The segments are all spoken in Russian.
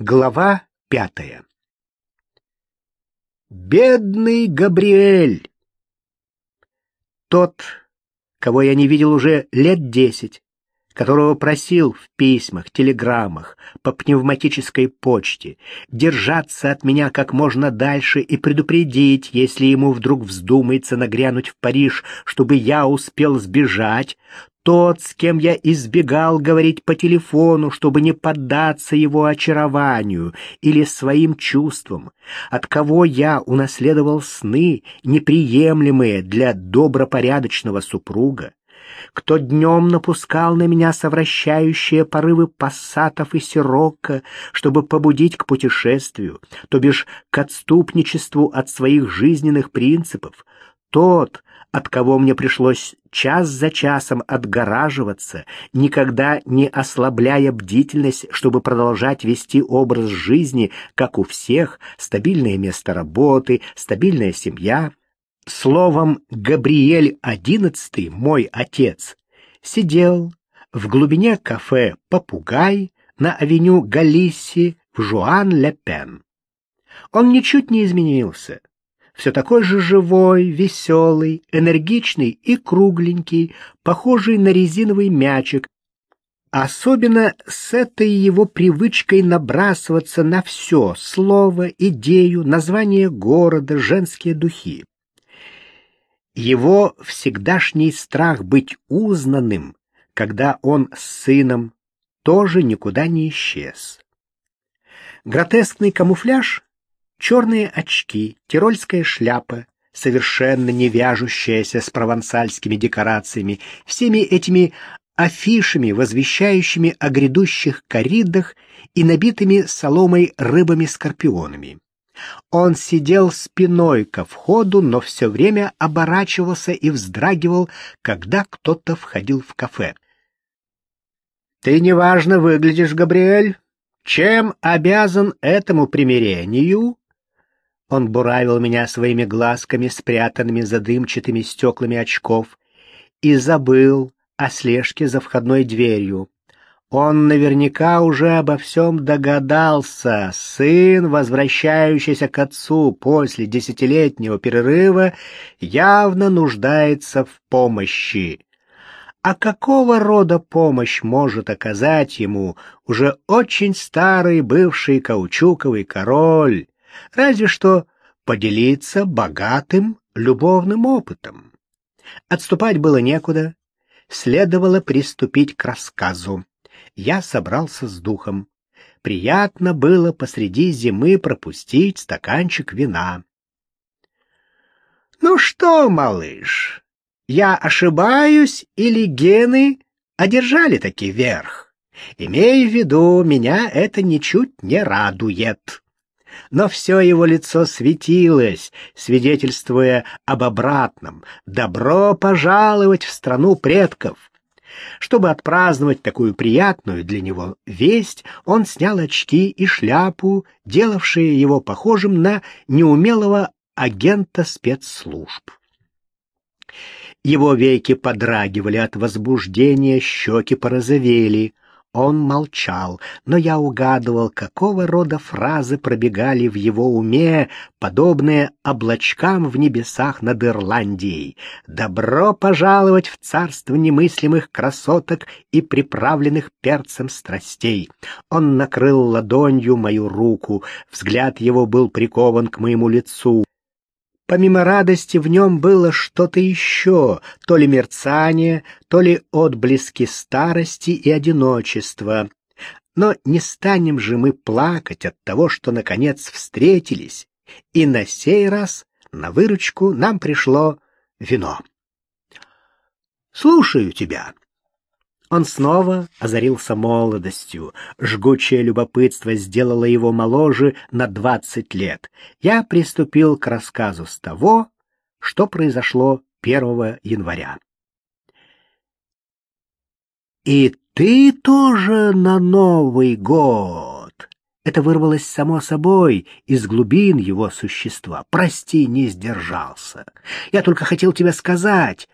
Глава пятая Бедный Габриэль! Тот, кого я не видел уже лет десять, которого просил в письмах, телеграммах, по пневматической почте держаться от меня как можно дальше и предупредить, если ему вдруг вздумается нагрянуть в Париж, чтобы я успел сбежать, тот, с кем я избегал говорить по телефону, чтобы не поддаться его очарованию или своим чувствам, от кого я унаследовал сны, неприемлемые для добропорядочного супруга, кто днем напускал на меня совращающие порывы пассатов и сирокко, чтобы побудить к путешествию, то бишь к отступничеству от своих жизненных принципов, тот, от кого мне пришлось час за часом отгораживаться, никогда не ослабляя бдительность, чтобы продолжать вести образ жизни, как у всех, стабильное место работы, стабильная семья. Словом, Габриэль XI, мой отец, сидел в глубине кафе «Попугай» на авеню Галисси в Жуан-Ле-Пен. Он ничуть не изменился все такой же живой, веселый, энергичный и кругленький, похожий на резиновый мячик, особенно с этой его привычкой набрасываться на все — слово, идею, название города, женские духи. Его всегдашний страх быть узнанным, когда он с сыном, тоже никуда не исчез. Гротескный камуфляж черные очки, тирольская шляпа, совершенно не вяжущаяся с провансальскими декорациями, всеми этими афишами, возвещающими о грядущих коридах и набитыми соломой рыбами-скорпионами. Он сидел спиной ко входу, но все время оборачивался и вздрагивал, когда кто-то входил в кафе. «Ты неважно выглядишь, Габриэль. Чем обязан этому примирению?» Он буравил меня своими глазками, спрятанными за дымчатыми стеклами очков, и забыл о слежке за входной дверью. Он наверняка уже обо всем догадался. Сын, возвращающийся к отцу после десятилетнего перерыва, явно нуждается в помощи. А какого рода помощь может оказать ему уже очень старый бывший каучуковый король? Разве что поделиться богатым любовным опытом. Отступать было некуда, следовало приступить к рассказу. Я собрался с духом. Приятно было посреди зимы пропустить стаканчик вина. «Ну что, малыш, я ошибаюсь или гены одержали таки верх? Имей в виду, меня это ничуть не радует» но все его лицо светилось, свидетельствуя об обратном. «Добро пожаловать в страну предков!» Чтобы отпраздновать такую приятную для него весть, он снял очки и шляпу, делавшие его похожим на неумелого агента спецслужб. Его веки подрагивали от возбуждения, щеки порозовели — он молчал, но я угадывал, какого рода фразы пробегали в его уме, подобные облачкам в небесах над Ирландией. «Добро пожаловать в царство немыслимых красоток и приправленных перцем страстей!» Он накрыл ладонью мою руку, взгляд его был прикован к моему лицу. Помимо радости в нем было что-то еще, то ли мерцание, то ли отблески старости и одиночества. Но не станем же мы плакать от того, что наконец встретились, и на сей раз на выручку нам пришло вино. «Слушаю тебя», он снова озарился молодостью. Жгучее любопытство сделало его моложе на двадцать лет. Я приступил к рассказу с того, что произошло 1 января. «И ты тоже на Новый год!» Это вырвалось само собой из глубин его существа. «Прости, не сдержался. Я только хотел тебе сказать...»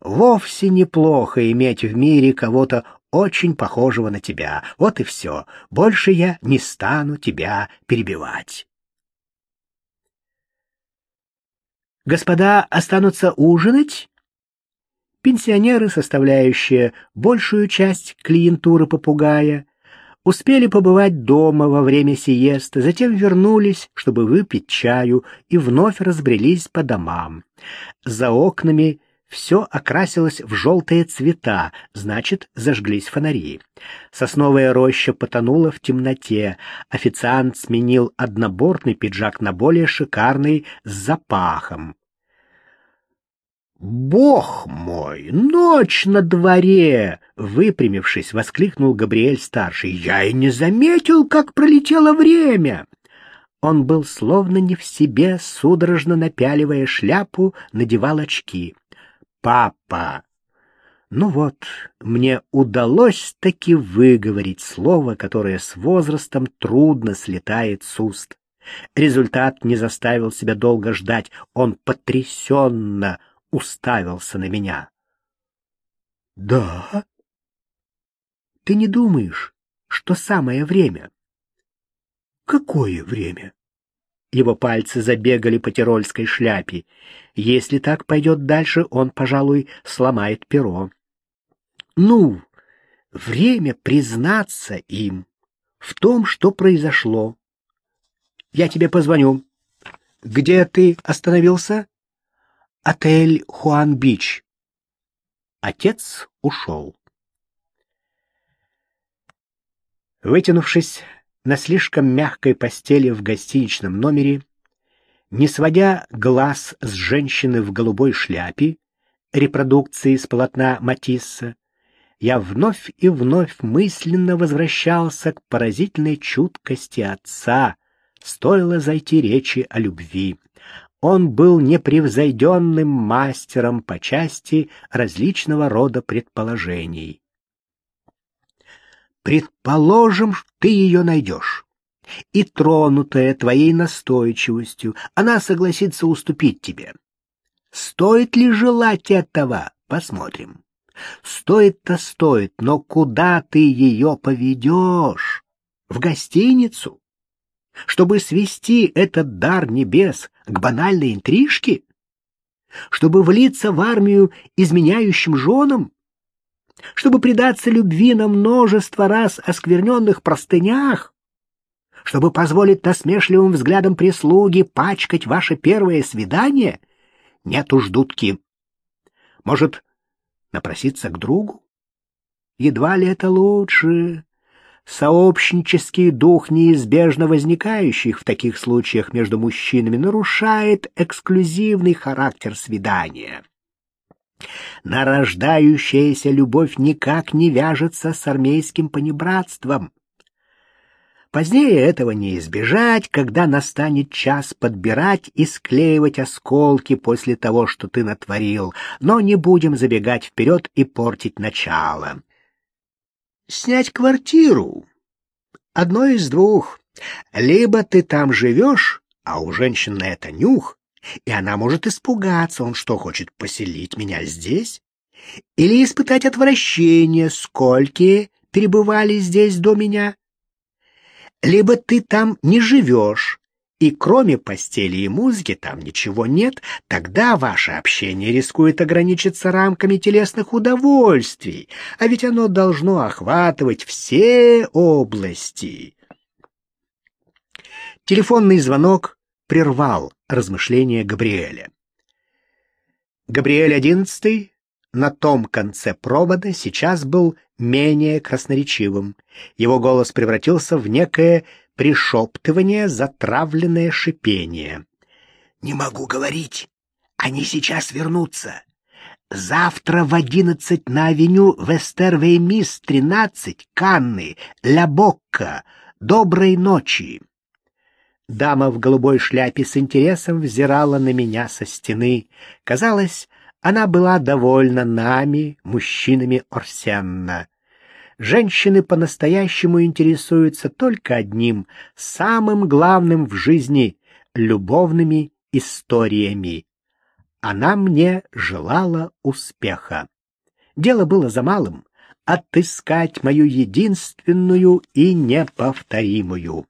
Вовсе неплохо иметь в мире кого-то очень похожего на тебя. Вот и все. Больше я не стану тебя перебивать. Господа останутся ужинать? Пенсионеры, составляющие большую часть клиентуры попугая, успели побывать дома во время сиесты, затем вернулись, чтобы выпить чаю, и вновь разбрелись по домам. За окнами все окрасилось в желтые цвета, значит, зажглись фонари. Сосновая роща потонула в темноте. Официант сменил однобортный пиджак на более шикарный с запахом. «Бог мой, ночь на дворе!» — выпрямившись, воскликнул Габриэль-старший. «Я и не заметил, как пролетело время!» Он был словно не в себе, судорожно напяливая шляпу, надевал очки. «Папа!» Ну вот, мне удалось таки выговорить слово, которое с возрастом трудно слетает с уст. Результат не заставил себя долго ждать. Он потрясенно уставился на меня. «Да? Ты не думаешь, что самое время?» «Какое время?» Его пальцы забегали по тирольской шляпе. Если так пойдет дальше, он, пожалуй, сломает перо. «Ну, время признаться им в том, что произошло. Я тебе позвоню. Где ты остановился?» Отель Хуан-Бич. Отец ушел. Вытянувшись на слишком мягкой постели в гостиничном номере, не сводя глаз с женщины в голубой шляпе, репродукции с полотна Матисса, я вновь и вновь мысленно возвращался к поразительной чуткости отца, стоило зайти речи о любви. Он был непревзойденным мастером по части различного рода предположений. Предположим, ты ее найдешь. И, тронутая твоей настойчивостью, она согласится уступить тебе. Стоит ли желать этого? Посмотрим. Стоит-то стоит, но куда ты ее поведешь? В гостиницу? чтобы свести этот дар небес к банальной интрижке? Чтобы влиться в армию изменяющим женам? Чтобы предаться любви на множество раз оскверненных простынях? Чтобы позволить насмешливым взглядам прислуги пачкать ваше первое свидание? Нет уж, дудки. Может, напроситься к другу? Едва ли это лучше сообщнический дух, неизбежно возникающий в таких случаях между мужчинами, нарушает эксклюзивный характер свидания. Нарождающаяся любовь никак не вяжется с армейским понебратством. Позднее этого не избежать, когда настанет час подбирать и склеивать осколки после того, что ты натворил, но не будем забегать вперед и портить начало снять квартиру. Одно из двух. Либо ты там живешь, а у женщин на это нюх, и она может испугаться, он что, хочет поселить меня здесь? Или испытать отвращение, скольки перебывали здесь до меня? Либо ты там не живешь, и кроме постели и музыки там ничего нет, тогда ваше общение рискует ограничиться рамками телесных удовольствий, а ведь оно должно охватывать все области. Телефонный звонок прервал размышления Габриэля. Габриэль одиннадцатый на том конце провода сейчас был менее красноречивым. Его голос превратился в некое пришептывание, затравленное шипение. «Не могу говорить. Они сейчас вернутся. Завтра в одиннадцать на авеню Вестервеймис, тринадцать, Канны, Ля Бокка. Доброй ночи!» Дама в голубой шляпе с интересом взирала на меня со стены. Казалось, она была довольна нами, мужчинами Орсенна. Женщины по-настоящему интересуются только одним, самым главным в жизни — любовными историями. Она мне желала успеха. Дело было за малым отыскать мою единственную и неповторимую.